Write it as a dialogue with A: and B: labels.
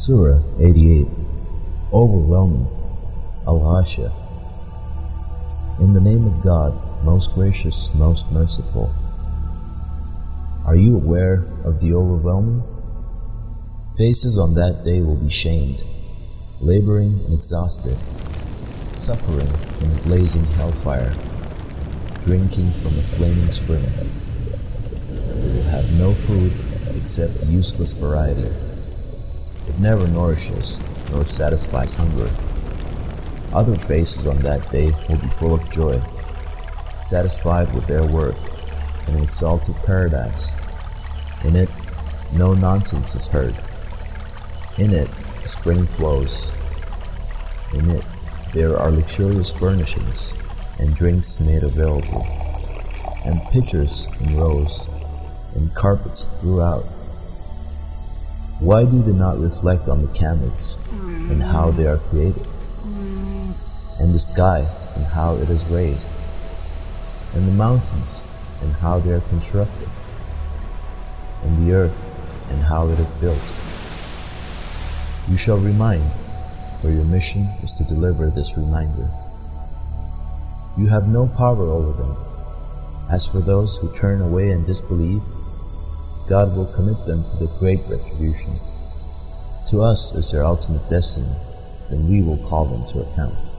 A: Surah 88 Overwhelming Al-Ghashiyah In the name of God, most gracious, most merciful. Are you aware of the overwhelming? Faces on that day will be shamed, laboring and exhausted, suffering in a blazing hellfire, drinking from a flaming spring. They will have no food except useless variety. Never nourishes nor satisfies hunger. Other faces on that day will be full of joy, satisfied with their work in an exalted paradise. In it, no nonsense is heard. In it, spring flows. In it, there are luxurious furnishings and drinks made available, and pitchers in rows, and carpets throughout. Why do they not reflect on the camels and mm. how they are created, mm. and the sky and how it is raised, and the mountains and how they are constructed, and the earth and how it is built? You shall remind, for your mission is to deliver this reminder. You have no power over them. As for those who turn away and disbelieve, God will commit them to the great retribution. To us is their ultimate destiny, and we will call them to account.